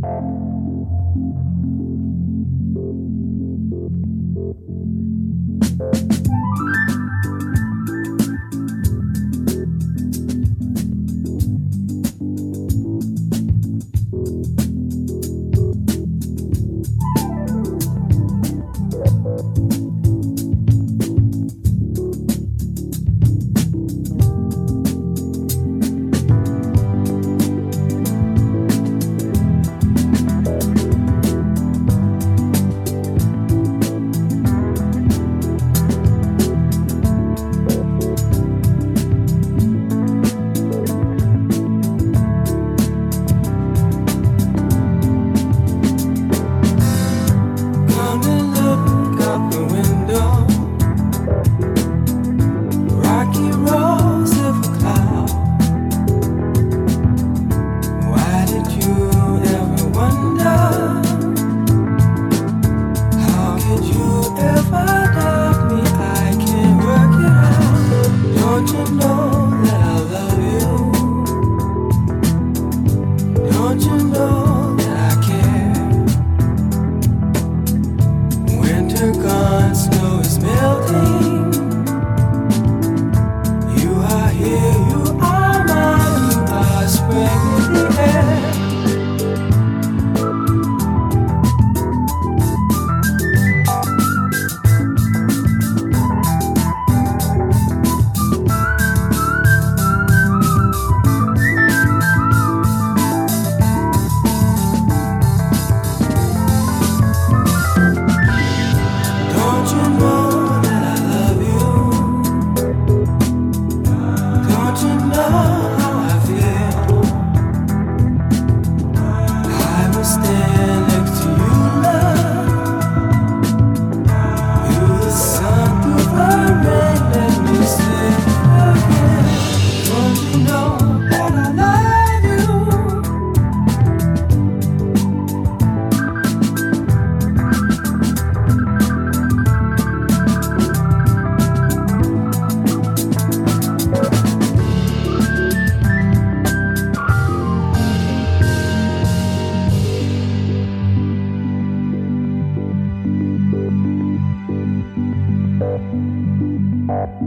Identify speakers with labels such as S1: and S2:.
S1: Come more.